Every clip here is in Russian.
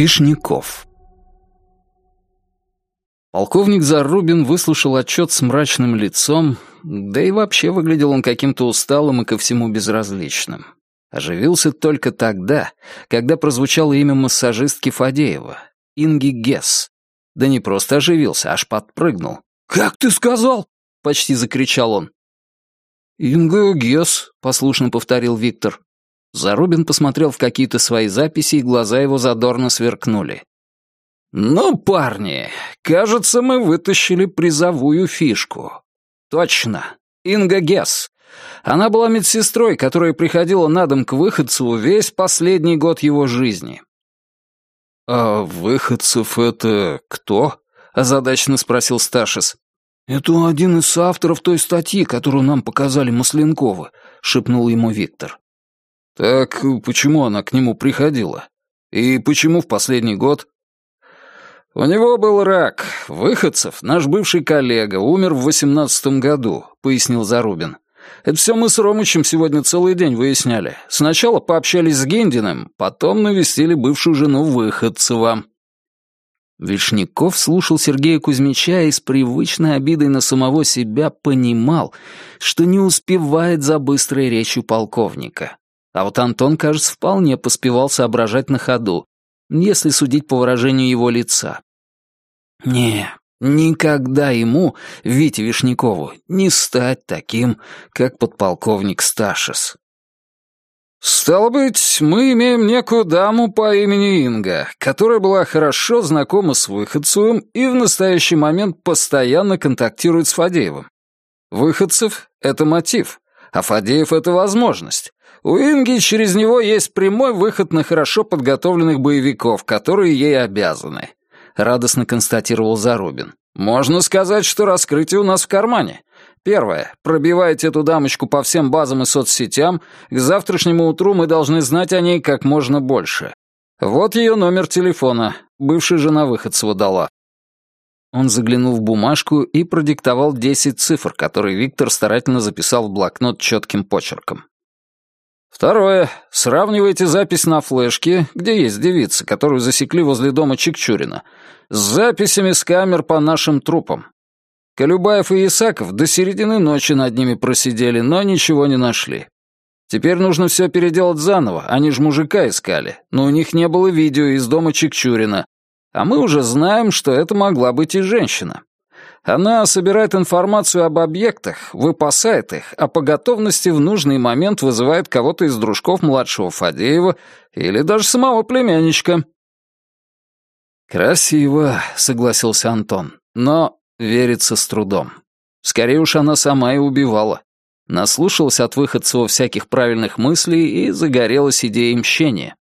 Вишняков Полковник Зарубин выслушал отчет с мрачным лицом, да и вообще выглядел он каким-то усталым и ко всему безразличным. Оживился только тогда, когда прозвучало имя массажистки Фадеева, Инги Гесс. Да не просто оживился, аж подпрыгнул. «Как ты сказал?» — почти закричал он. «Инга Гесс», — послушно повторил Виктор. Зарубин посмотрел в какие-то свои записи, и глаза его задорно сверкнули. «Ну, парни, кажется, мы вытащили призовую фишку. Точно, Инга Гесс. Она была медсестрой, которая приходила на дом к выходцу весь последний год его жизни». «А выходцев это кто?» — озадаченно спросил Сташис. «Это один из авторов той статьи, которую нам показали Масленковы», — шепнул ему Виктор. «Так почему она к нему приходила? И почему в последний год?» «У него был рак. Выходцев, наш бывший коллега, умер в восемнадцатом году», — пояснил Зарубин. «Это все мы с Ромычем сегодня целый день выясняли. Сначала пообщались с Гендиным, потом навестили бывшую жену Выходцева». Вишняков слушал Сергея Кузьмича и с привычной обидой на самого себя понимал, что не успевает за быстрой речью полковника. А вот Антон, кажется, вполне поспевал соображать на ходу, если судить по выражению его лица. Не, никогда ему, Вите Вишнякову, не стать таким, как подполковник Сташис. «Стало быть, мы имеем некую даму по имени Инга, которая была хорошо знакома с Выходцевым и в настоящий момент постоянно контактирует с Фадеевым. Выходцев — это мотив, а Фадеев — это возможность. У Инги через него есть прямой выход на хорошо подготовленных боевиков, которые ей обязаны», — радостно констатировал Зарубин. «Можно сказать, что раскрытие у нас в кармане. Первое. Пробивайте эту дамочку по всем базам и соцсетям. К завтрашнему утру мы должны знать о ней как можно больше. Вот ее номер телефона. Бывшая жена Выходцева дала. Он заглянул в бумажку и продиктовал десять цифр, которые Виктор старательно записал в блокнот четким почерком. Второе. Сравнивайте запись на флешке, где есть девица, которую засекли возле дома Чикчурина, с записями с камер по нашим трупам. Колюбаев и Исаков до середины ночи над ними просидели, но ничего не нашли. Теперь нужно все переделать заново, они же мужика искали, но у них не было видео из дома Чикчурина. А мы уже знаем, что это могла быть и женщина. Она собирает информацию об объектах, выпасает их, а по готовности в нужный момент вызывает кого-то из дружков младшего Фадеева или даже самого племянничка. «Красиво», — согласился Антон, — «но верится с трудом. Скорее уж она сама и убивала. Наслушалась от выходцева всяких правильных мыслей и загорелась идеей мщения».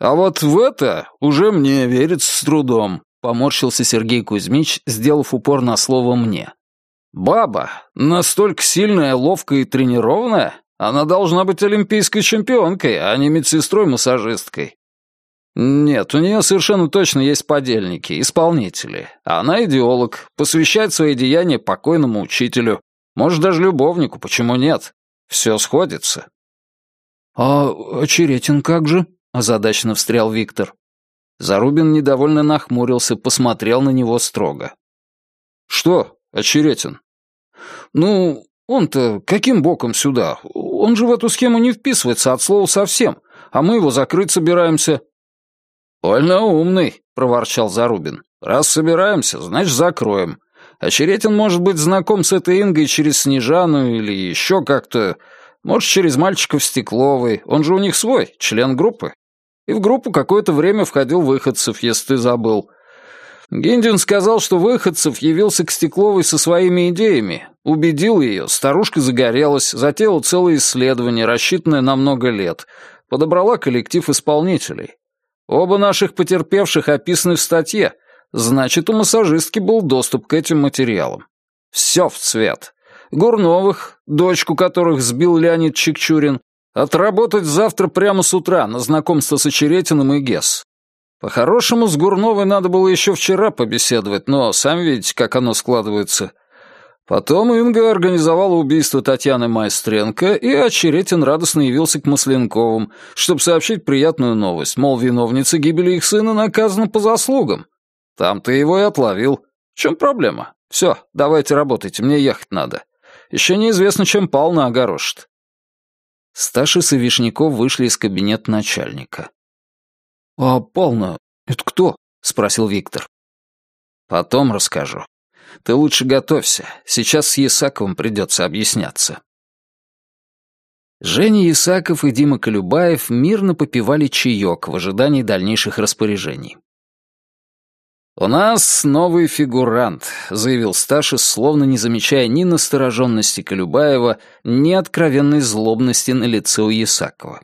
«А вот в это уже мне верится с трудом», Поморщился Сергей Кузьмич, сделав упор на слово «мне». «Баба, настолько сильная, ловкая и тренированная, она должна быть олимпийской чемпионкой, а не медсестрой-массажисткой. Нет, у нее совершенно точно есть подельники, исполнители. Она идеолог, посвящает свои деяния покойному учителю. Может, даже любовнику, почему нет? Все сходится». «А Очеретин как же?» — озадаченно встрял Виктор. Зарубин недовольно нахмурился, посмотрел на него строго. «Что, Очеретин?» «Ну, он-то каким боком сюда? Он же в эту схему не вписывается от слова совсем, а мы его закрыть собираемся». «Больно умный», — проворчал Зарубин. «Раз собираемся, значит, закроем. Очеретин может быть знаком с этой Ингой через Снежану или еще как-то. Может, через мальчиков Стекловой. Он же у них свой, член группы. И в группу какое-то время входил Выходцев, если ты забыл. Гиндин сказал, что Выходцев явился к Стекловой со своими идеями, убедил ее, старушка загорелась, затеяла целое исследование, рассчитанное на много лет, подобрала коллектив исполнителей. Оба наших потерпевших описаны в статье, значит, у массажистки был доступ к этим материалам. Все в цвет. Гурновых, дочку которых сбил Леонид Чикчурин, Отработать завтра прямо с утра на знакомство с Очеретиным и Гес. По-хорошему, с Гурновой надо было еще вчера побеседовать, но сами видите, как оно складывается. Потом Инга организовала убийство Татьяны Майстренко, и Очеретин радостно явился к Масленковым, чтобы сообщить приятную новость, мол, виновница гибели их сына наказана по заслугам. Там ты его и отловил. В чем проблема? Все, давайте работайте, мне ехать надо. Еще неизвестно, чем Павловна огорошит. Сташис и Вишняков вышли из кабинета начальника. «А Павловна, это кто?» — спросил Виктор. «Потом расскажу. Ты лучше готовься. Сейчас с Ясаковым придется объясняться». Женя Ясаков и Дима Колюбаев мирно попивали чаек в ожидании дальнейших распоряжений. «У нас новый фигурант», — заявил Сташис, словно не замечая ни настороженности Колюбаева, ни откровенной злобности на лице у Ясакова.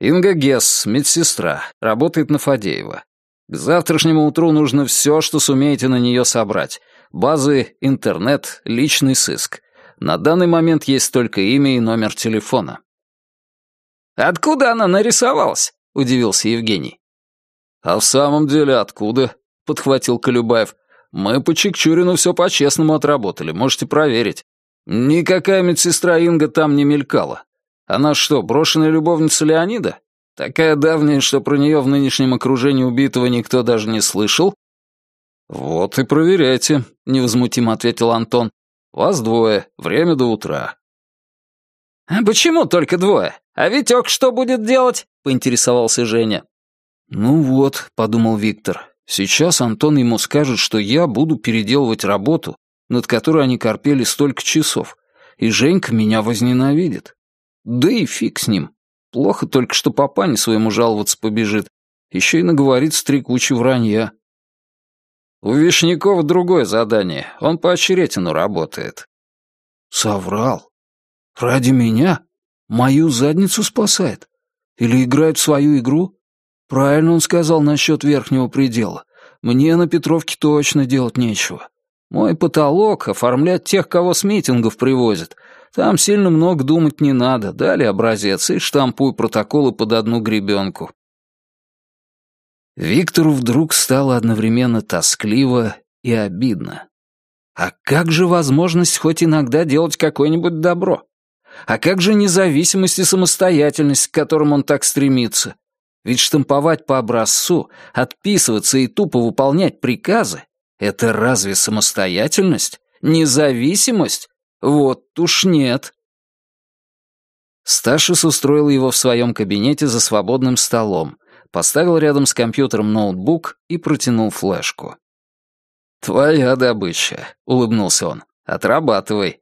«Инга Гесс, медсестра, работает на Фадеева. К завтрашнему утру нужно все, что сумеете на нее собрать. Базы, интернет, личный сыск. На данный момент есть только имя и номер телефона». «Откуда она нарисовалась?» — удивился Евгений. «А в самом деле откуда?» — подхватил Колюбаев. «Мы по Чикчурину все по-честному отработали, можете проверить. Никакая медсестра Инга там не мелькала. Она что, брошенная любовница Леонида? Такая давняя, что про нее в нынешнем окружении убитого никто даже не слышал?» «Вот и проверяйте», — невозмутимо ответил Антон. «Вас двое, время до утра». «А почему только двое? А Витек что будет делать?» — поинтересовался Женя. «Ну вот», — подумал Виктор, Сейчас Антон ему скажет, что я буду переделывать работу, над которой они корпели столько часов, и Женька меня возненавидит. Да и фиг с ним. Плохо только, что папане своему жаловаться побежит. Еще и наговорит стрекуче вранья. У Вишнякова другое задание. Он по Очеретину работает. Соврал. Ради меня? Мою задницу спасает? Или играет в свою игру? Правильно он сказал насчет верхнего предела. Мне на Петровке точно делать нечего. Мой потолок — оформлять тех, кого с митингов привозят. Там сильно много думать не надо. Дали образец и штампуй протоколы под одну гребенку. Виктору вдруг стало одновременно тоскливо и обидно. А как же возможность хоть иногда делать какое-нибудь добро? А как же независимость и самостоятельность, к которым он так стремится? Ведь штамповать по образцу, отписываться и тупо выполнять приказы — это разве самостоятельность? Независимость? Вот уж нет. Сташис устроил его в своем кабинете за свободным столом, поставил рядом с компьютером ноутбук и протянул флешку. «Твоя добыча», — улыбнулся он. «Отрабатывай.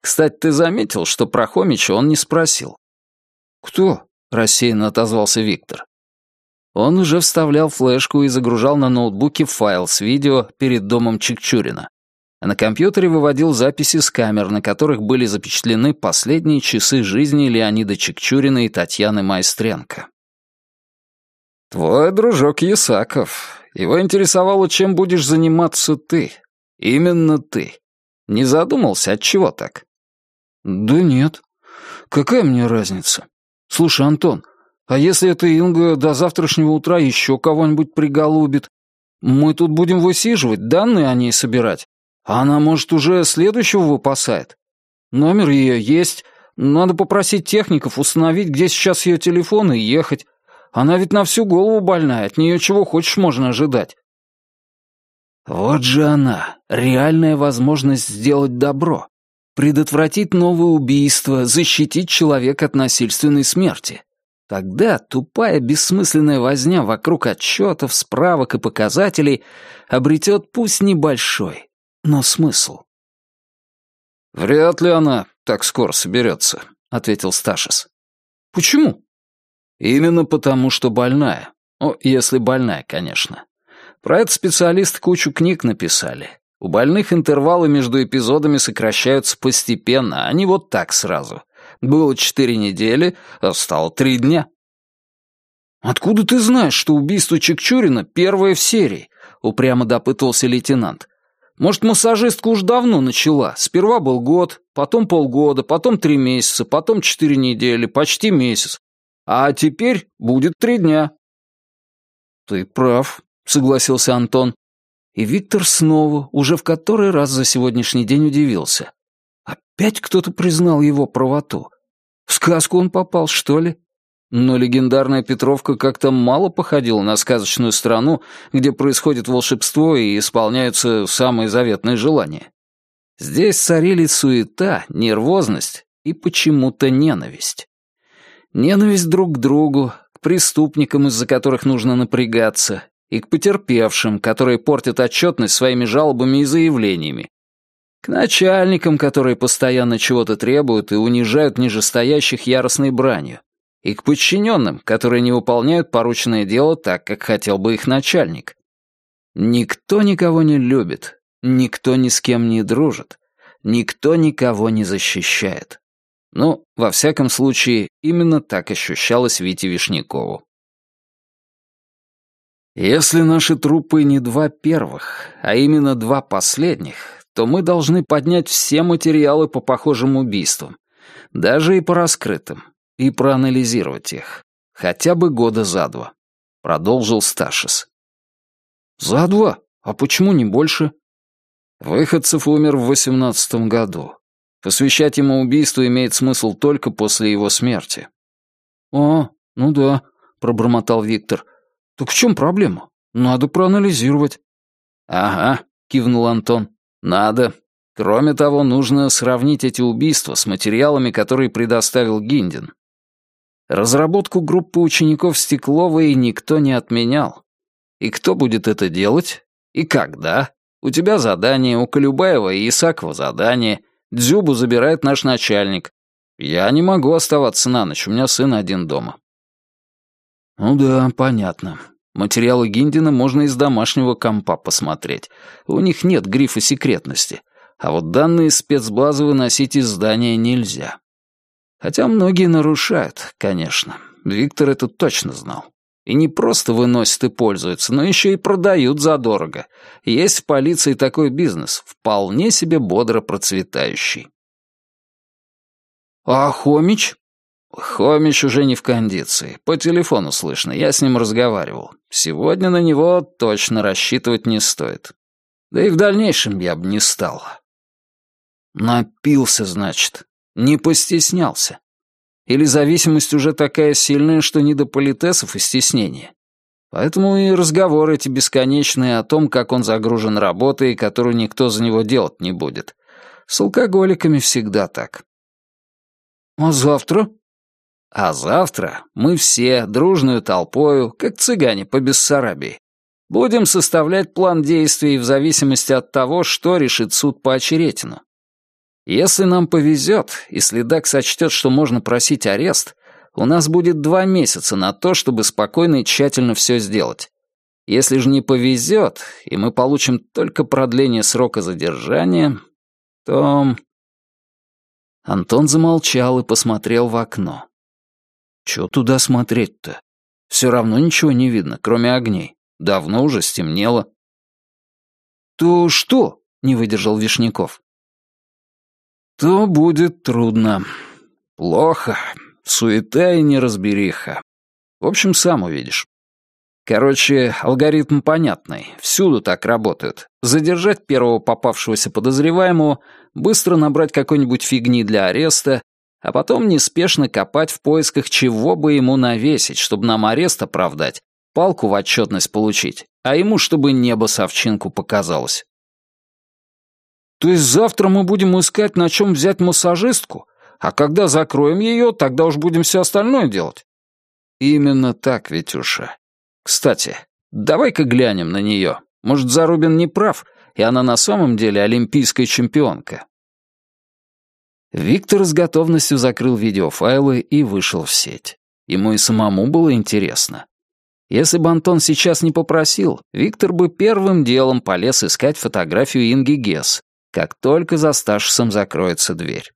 Кстати, ты заметил, что про Хомича он не спросил?» «Кто?» — рассеянно отозвался Виктор. Он уже вставлял флешку и загружал на ноутбуке файл с видео перед домом Чикчурина. А на компьютере выводил записи с камер, на которых были запечатлены последние часы жизни Леонида Чикчурина и Татьяны Майстренко. «Твой дружок Ясаков. Его интересовало, чем будешь заниматься ты. Именно ты. Не задумался, от чего так?» «Да нет. Какая мне разница? Слушай, Антон, а если эта Инга до завтрашнего утра еще кого-нибудь приголубит? Мы тут будем высиживать, данные о ней собирать. А она, может, уже следующего выпасает? Номер ее есть. Надо попросить техников установить, где сейчас ее телефон, и ехать. Она ведь на всю голову больная, от нее чего хочешь можно ожидать. Вот же она, реальная возможность сделать добро. Предотвратить новое убийство, защитить человека от насильственной смерти. Тогда тупая бессмысленная возня вокруг отчетов, справок и показателей обретет пусть небольшой, но смысл. «Вряд ли она так скоро соберется», — ответил Сташис. «Почему?» «Именно потому, что больная. О, если больная, конечно. Про это специалисты кучу книг написали. У больных интервалы между эпизодами сокращаются постепенно, а не вот так сразу. Было четыре недели, а стало три дня. «Откуда ты знаешь, что убийство Чекчурина первое в серии?» — упрямо допытывался лейтенант. «Может, массажистка уж давно начала. Сперва был год, потом полгода, потом три месяца, потом четыре недели, почти месяц. А теперь будет три дня». «Ты прав», — согласился Антон. И Виктор снова, уже в который раз за сегодняшний день удивился. Опять кто-то признал его правоту. В сказку он попал, что ли? Но легендарная Петровка как-то мало походила на сказочную страну, где происходит волшебство и исполняются самые заветные желания. Здесь царили суета, нервозность и почему-то ненависть. Ненависть друг к другу, к преступникам, из-за которых нужно напрягаться, и к потерпевшим, которые портят отчетность своими жалобами и заявлениями, к начальникам, которые постоянно чего-то требуют и унижают нижестоящих яростной бранью, и к подчиненным, которые не выполняют порученное дело так, как хотел бы их начальник. Никто никого не любит, никто ни с кем не дружит, никто никого не защищает. Ну, во всяком случае, именно так ощущалось Вите Вишнякову. Если наши трупы не два первых, а именно два последних, то мы должны поднять все материалы по похожим убийствам, даже и по раскрытым, и проанализировать их. Хотя бы года за два. Продолжил Сташис. За два? А почему не больше? Выходцев умер в восемнадцатом году. Посвящать ему убийство имеет смысл только после его смерти. «А, ну да», — пробормотал Виктор. «Так в чем проблема? Надо проанализировать». «Ага», — кивнул Антон. «Надо. Кроме того, нужно сравнить эти убийства с материалами, которые предоставил Гиндин. Разработку группы учеников Стекловой никто не отменял. И кто будет это делать? И когда? У тебя задание, у Колюбаева и Исакова задание. Дзюбу забирает наш начальник. Я не могу оставаться на ночь, у меня сын один дома. Ну да, понятно. Материалы Гиндина можно из домашнего компа посмотреть. У них нет грифа секретности. А вот данные спецбазы выносить из здания нельзя. Хотя многие нарушают, конечно. Виктор это точно знал. И не просто выносят и пользуются, но еще и продают задорого. Есть в полиции такой бизнес, вполне себе бодро процветающий. «А Хомич?» Хомич уже не в кондиции. По телефону слышно, я с ним разговаривал. Сегодня на него точно рассчитывать не стоит. Да и в дальнейшем я бы не стал. Напился, значит. Не постеснялся. Или зависимость уже такая сильная, что не до политесов и стеснения. Поэтому и разговоры эти бесконечные о том, как он загружен работой, которую никто за него делать не будет. С алкоголиками всегда так. «А завтра?» А завтра мы все, дружную толпою, как цыгане по Бессарабии, будем составлять план действий в зависимости от того, что решит суд по Очеретину. Если нам повезет, и следак сочтет, что можно просить арест, у нас будет два месяца на то, чтобы спокойно и тщательно все сделать. Если же не повезет, и мы получим только продление срока задержания, то... Антон замолчал и посмотрел в окно. Чё туда смотреть-то? Все равно ничего не видно, кроме огней. Давно уже стемнело. «То что?» — не выдержал Вишняков. «То будет трудно. Плохо. Суета и неразбериха. В общем, сам увидишь. Короче, алгоритм понятный. Всюду так работают. Задержать первого попавшегося подозреваемого, быстро набрать какой-нибудь фигни для ареста, а потом неспешно копать в поисках чего бы ему навесить, чтобы нам арест оправдать, палку в отчетность получить, а ему чтобы небо совчинку показалось. То есть завтра мы будем искать, на чем взять массажистку, а когда закроем ее, тогда уж будем все остальное делать? Именно так, Витюша. Кстати, давай-ка глянем на нее. Может, Зарубин не прав, и она на самом деле олимпийская чемпионка. Виктор с готовностью закрыл видеофайлы и вышел в сеть. Ему и самому было интересно. Если бы Антон сейчас не попросил, Виктор бы первым делом полез искать фотографию Инги Гесс, как только за Сташисом закроется дверь.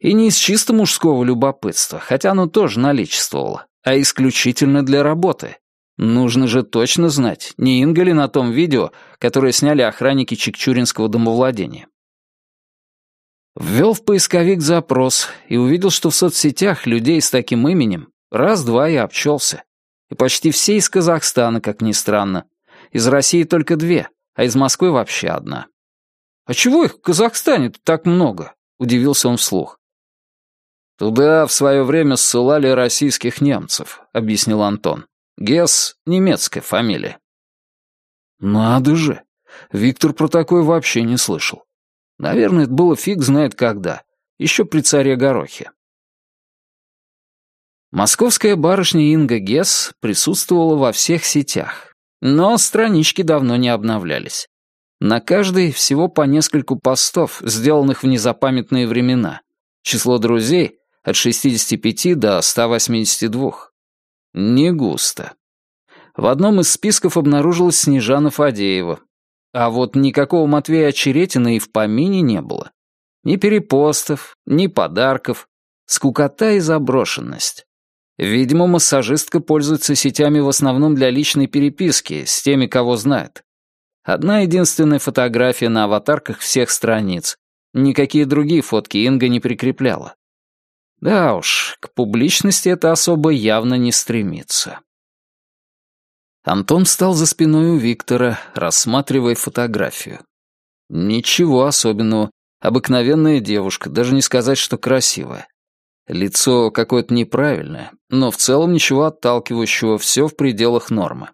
И не из чисто мужского любопытства, хотя оно тоже наличествовало, а исключительно для работы. Нужно же точно знать, не Инга ли на том видео, которое сняли охранники Чекчуринского домовладения. Ввел в поисковик запрос и увидел, что в соцсетях людей с таким именем раз-два и обчелся. И почти все из Казахстана, как ни странно. Из России только две — а из Москвы вообще одна. «А чего их в Казахстане так много?» — удивился он вслух. «Туда в свое время ссылали российских немцев», — объяснил Антон. «Гесс — немецкая фамилия». «Надо же! Виктор про такое вообще не слышал. Наверное, это было фиг знает когда. Еще при царе Горохе». Московская барышня Инга Гесс присутствовала во всех сетях, но странички давно не обновлялись. На каждой всего по нескольку постов, сделанных в незапамятные времена. Число друзей — от 65 до 182. Не густо. В одном из списков обнаружилась Снежана Фадеева. А вот никакого Матвея Очеретина и в помине не было. Ни перепостов, ни подарков. Скукота и заброшенность. Видимо, массажистка пользуется сетями в основном для личной переписки с теми, кого знает. Одна единственная фотография на аватарках всех страниц. Никакие другие фотки Инга не прикрепляла. Да уж, к публичности это особо явно не стремится. Антон встал за спиной у Виктора, рассматривая фотографию. Ничего особенного. Обыкновенная девушка, даже не сказать, что красивая. Лицо какое-то неправильное, но в целом ничего отталкивающего, все в пределах нормы.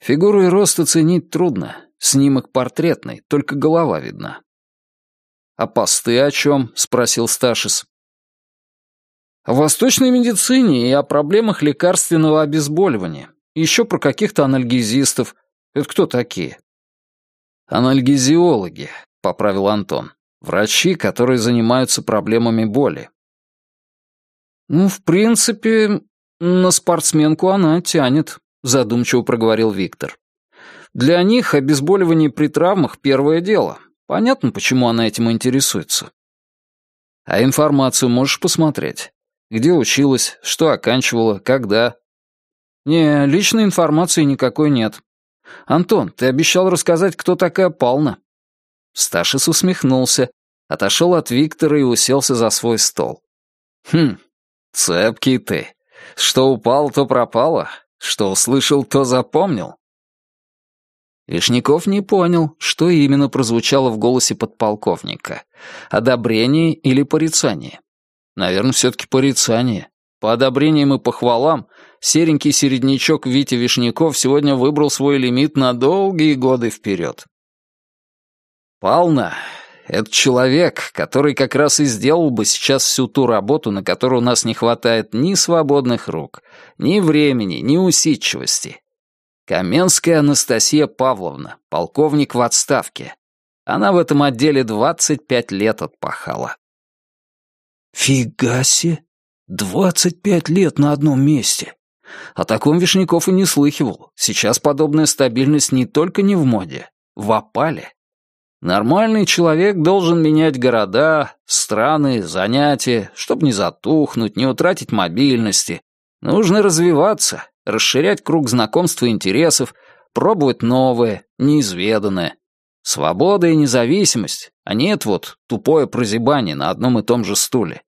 Фигуру и рост оценить трудно. Снимок портретный, только голова видна. «А посты о чем?» — спросил Сташис. «О восточной медицине и о проблемах лекарственного обезболивания. Еще про каких-то анальгезистов. Это кто такие?» «Анальгезиологи», — поправил Антон. «Врачи, которые занимаются проблемами боли». «Ну, в принципе, на спортсменку она тянет», задумчиво проговорил Виктор. Для них обезболивание при травмах — первое дело. Понятно, почему она этим интересуется. А информацию можешь посмотреть? Где училась, что оканчивала, когда? Не, личной информации никакой нет. Антон, ты обещал рассказать, кто такая Пална. Сташис усмехнулся, отошел от Виктора и уселся за свой стол. Хм, цепкий ты. Что упал, то пропало. Что услышал, то запомнил. Вишняков не понял, что именно прозвучало в голосе подполковника. Одобрение или порицание? Наверное, все-таки порицание. По одобрениям и похвалам, серенький середнячок Витя Вишняков сегодня выбрал свой лимит на долгие годы вперед. Пална — это человек, который как раз и сделал бы сейчас всю ту работу, на которую у нас не хватает ни свободных рук, ни времени, ни усидчивости. Каменская Анастасия Павловна, полковник в отставке. Она в этом отделе 25 лет отпахала. Фига себе! 25 лет на одном месте. О таком Вишняков и не слыхивал. Сейчас подобная стабильность не только не в моде, в опале. Нормальный человек должен менять города, страны, занятия, чтобы не затухнуть, не утратить мобильности, Нужно развиваться, расширять круг знакомств и интересов, пробовать новое, неизведанное. Свобода и независимость, а нет вот тупое прозябание на одном и том же стуле.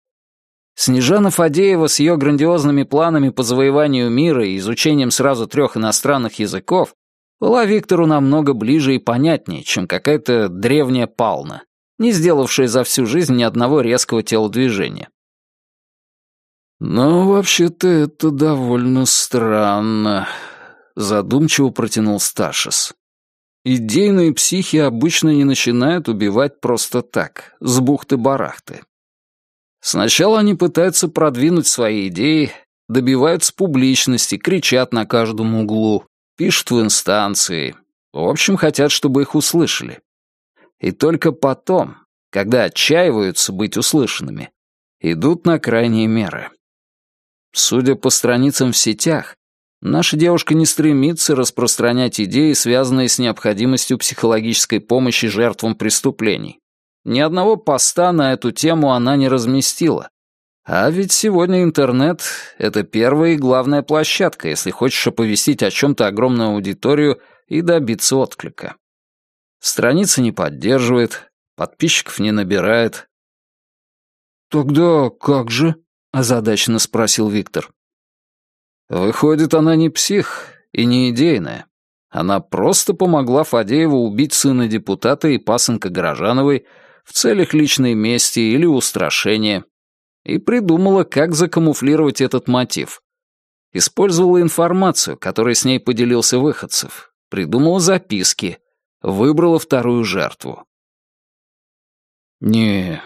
Снежана Фадеева с ее грандиозными планами по завоеванию мира и изучением сразу трех иностранных языков была Виктору намного ближе и понятнее, чем какая-то древняя пална, не сделавшая за всю жизнь ни одного резкого телодвижения. «Ну, вообще-то это довольно странно», — задумчиво протянул Сташис. «Идейные психи обычно не начинают убивать просто так, с бухты-барахты. Сначала они пытаются продвинуть свои идеи, добиваются публичности, кричат на каждом углу, пишут в инстанции. В общем, хотят, чтобы их услышали. И только потом, когда отчаиваются быть услышанными, идут на крайние меры. Судя по страницам в сетях, наша девушка не стремится распространять идеи, связанные с необходимостью психологической помощи жертвам преступлений. Ни одного поста на эту тему она не разместила. А ведь сегодня интернет — это первая и главная площадка, если хочешь оповестить о чем-то огромную аудиторию и добиться отклика. Страница не поддерживает, подписчиков не набирает. «Тогда как же?» озадаченно спросил Виктор. Выходит, она не псих и не идейная. Она просто помогла Фадееву убить сына депутата и пасынка Горожановой в целях личной мести или устрашения и придумала, как закамуфлировать этот мотив. Использовала информацию, которой с ней поделился Выходцев, придумала записки, выбрала вторую жертву. Не,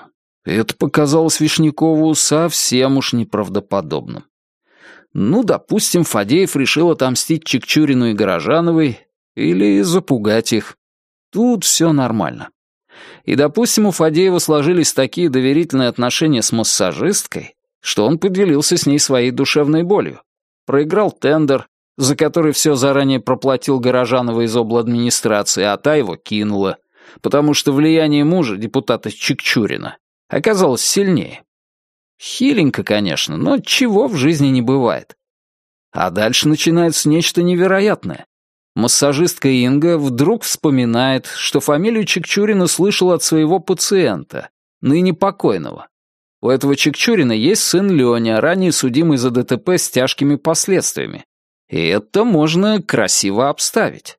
это показалось Вишнякову совсем уж неправдоподобным. Ну, допустим, Фадеев решил отомстить Чекчурину и Горожановой или запугать их. Тут все нормально. И, допустим, у Фадеева сложились такие доверительные отношения с массажисткой, что он поделился с ней своей душевной болью. Проиграл тендер, за который все заранее проплатил Горожанова из обладминистрации, а та его кинула, потому что влияние мужа, депутата Чикчурина, оказалось сильнее. Хиленько, конечно, но чего в жизни не бывает. А дальше начинается нечто невероятное. Массажистка Инга вдруг вспоминает, что фамилию Чекчурина слышала от своего пациента, ныне покойного. У этого Чекчурина есть сын Леня, ранее судимый за ДТП с тяжкими последствиями. И это можно красиво обставить.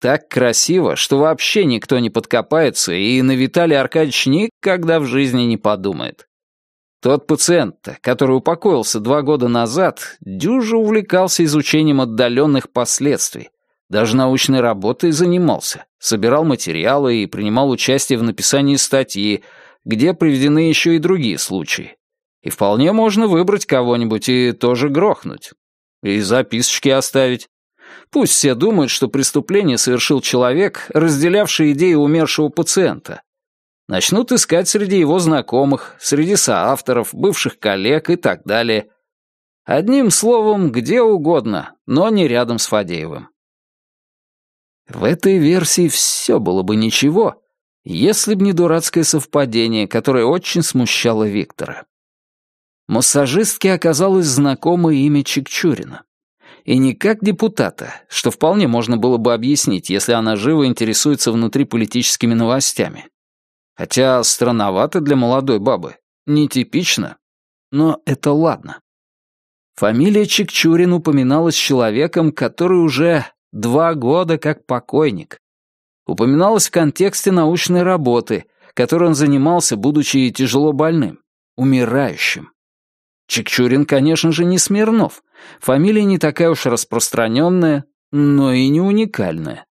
Так красиво, что вообще никто не подкопается, и на Виталия Аркадьевич никогда в жизни не подумает. Тот пациент, который упокоился два года назад, дюже увлекался изучением отдаленных последствий, даже научной работой занимался, собирал материалы и принимал участие в написании статьи, где приведены еще и другие случаи. И вполне можно выбрать кого-нибудь и тоже грохнуть. И записочки оставить. Пусть все думают, что преступление совершил человек, разделявший идеи умершего пациента. Начнут искать среди его знакомых, среди соавторов, бывших коллег и так далее. Одним словом, где угодно, но не рядом с Фадеевым. В этой версии все было бы ничего, если б не дурацкое совпадение, которое очень смущало Виктора. Массажистке оказалось знакомое имя Чикчурина. И не как депутата, что вполне можно было бы объяснить, если она живо интересуется внутриполитическими новостями. Хотя странновато для молодой бабы, нетипично, но это ладно. Фамилия Чикчурин упоминалась человеком, который уже Два года как покойник. Упоминалось в контексте научной работы, которой он занимался, будучи тяжело больным, умирающим. Чекчурин, конечно же, не Смирнов. Фамилия не такая уж распространенная, но и не уникальная.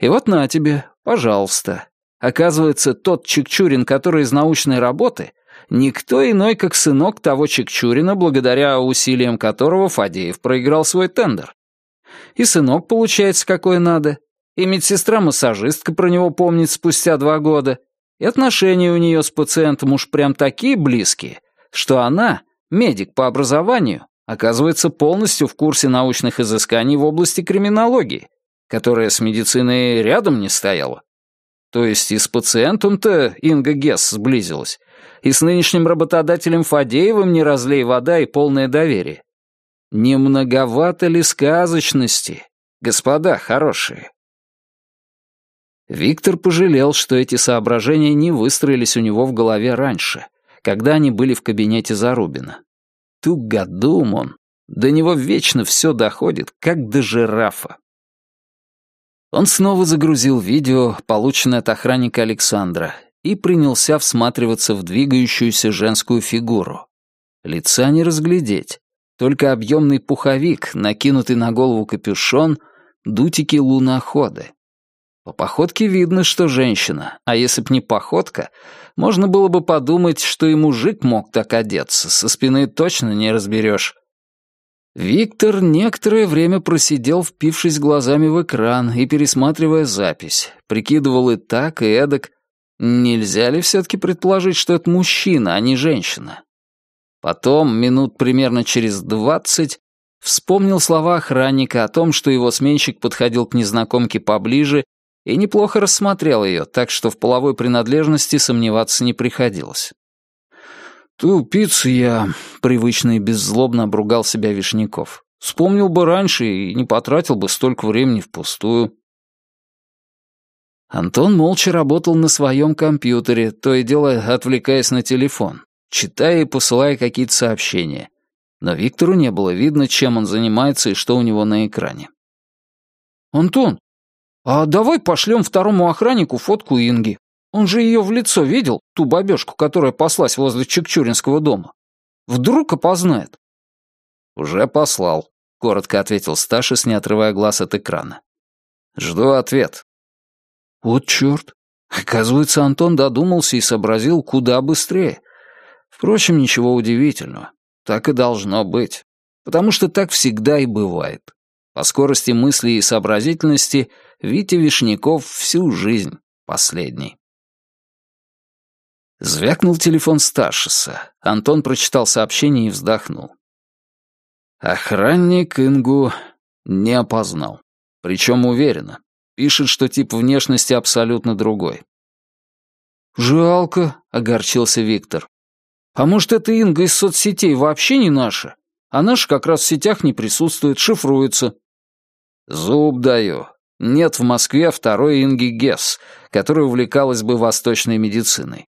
И вот на тебе, пожалуйста. Оказывается, тот Чекчурин, который из научной работы, никто иной, как сынок того Чекчурина, благодаря усилиям которого Фадеев проиграл свой тендер. И сынок получается какой надо. И медсестра-массажистка про него помнит спустя два года. И отношения у нее с пациентом уж прям такие близкие, что она, медик по образованию, оказывается полностью в курсе научных изысканий в области криминологии, которая с медициной рядом не стояла. То есть и с пациентом-то Инга Гесс сблизилась, и с нынешним работодателем Фадеевым не разлей вода и полное доверие. Не многовато ли сказочности, господа хорошие? Виктор пожалел, что эти соображения не выстроились у него в голове раньше, когда они были в кабинете Зарубина. Тугодум он, до него вечно все доходит, как до жирафа. Он снова загрузил видео, полученное от охранника Александра, и принялся всматриваться в двигающуюся женскую фигуру. Лица не разглядеть, только объемный пуховик, накинутый на голову капюшон, дутики луноходы. По походке видно, что женщина, а если б не походка, можно было бы подумать, что и мужик мог так одеться, со спины точно не разберешь. Виктор некоторое время просидел, впившись глазами в экран и пересматривая запись, прикидывал и так, и эдак. Нельзя ли все-таки предположить, что это мужчина, а не женщина? Потом, минут примерно через двадцать, вспомнил слова охранника о том, что его сменщик подходил к незнакомке поближе и неплохо рассмотрел ее, так что в половой принадлежности сомневаться не приходилось. «Тупица я», — привычно и беззлобно обругал себя Вишняков. «Вспомнил бы раньше и не потратил бы столько времени впустую». Антон молча работал на своем компьютере, то и дело отвлекаясь на телефон читая и посылая какие-то сообщения. Но Виктору не было видно, чем он занимается и что у него на экране. «Антон, а давай пошлем второму охраннику фотку Инги. Он же ее в лицо видел, ту бабешку, которая паслась возле Чекчуринского дома. Вдруг опознает». «Уже послал», — коротко ответил Сташис, не отрывая глаз от экрана. «Жду ответ». «Вот черт. Оказывается, Антон додумался и сообразил куда быстрее. Впрочем, ничего удивительного. Так и должно быть. Потому что так всегда и бывает. По скорости мысли и сообразительности Витя Вишняков всю жизнь последний. Звякнул телефон Сташиса. Антон прочитал сообщение и вздохнул. Охранник Ингу не опознал. Причем уверенно. Пишет, что тип внешности абсолютно другой. «Жалко», — огорчился Виктор. «А может, эта Инга из соцсетей вообще не наша? А наша как раз в сетях не присутствует, шифруется». «Зуб даю. Нет в Москве второй Инги Гефс, которая увлекалась бы восточной медициной.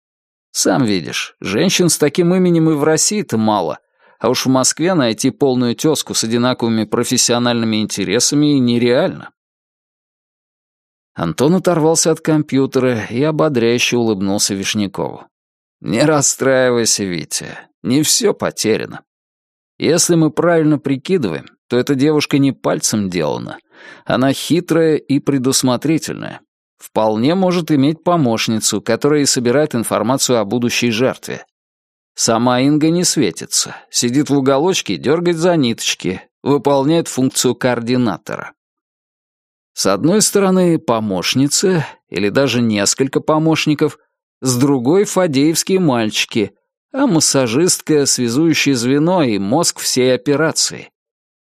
Сам видишь, женщин с таким именем и в России-то мало, а уж в Москве найти полную тезку с одинаковыми профессиональными интересами нереально. Антон оторвался от компьютера и ободряюще улыбнулся Вишнякову. «Не расстраивайся, Витя, не все потеряно. Если мы правильно прикидываем, то эта девушка не пальцем делана. Она хитрая и предусмотрительная. Вполне может иметь помощницу, которая и собирает информацию о будущей жертве. Сама Инга не светится, сидит в уголочке, дергает за ниточки, выполняет функцию координатора. С одной стороны помощница, или даже несколько помощников, с другой — фадеевские мальчики, а массажистка — связующее звено и мозг всей операции.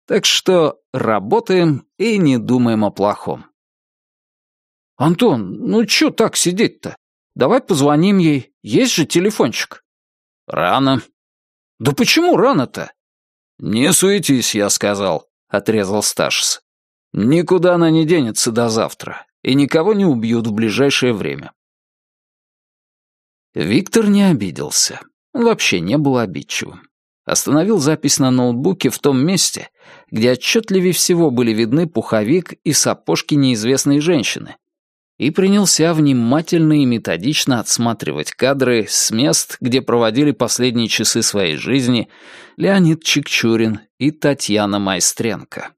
Так что работаем и не думаем о плохом. «Антон, ну чё так сидеть-то? Давай позвоним ей, есть же телефончик». «Рано». «Да почему рано-то?» «Не суетись, я сказал», — отрезал Сташис. Никуда она не денется до завтра, и никого не убьют в ближайшее время. Виктор не обиделся. Он вообще не был обидчивым. Остановил запись на ноутбуке в том месте, где отчетливее всего были видны пуховик и сапожки неизвестной женщины, и принялся внимательно и методично отсматривать кадры с мест, где проводили последние часы своей жизни Леонид Чикчурин и Татьяна Майстренко.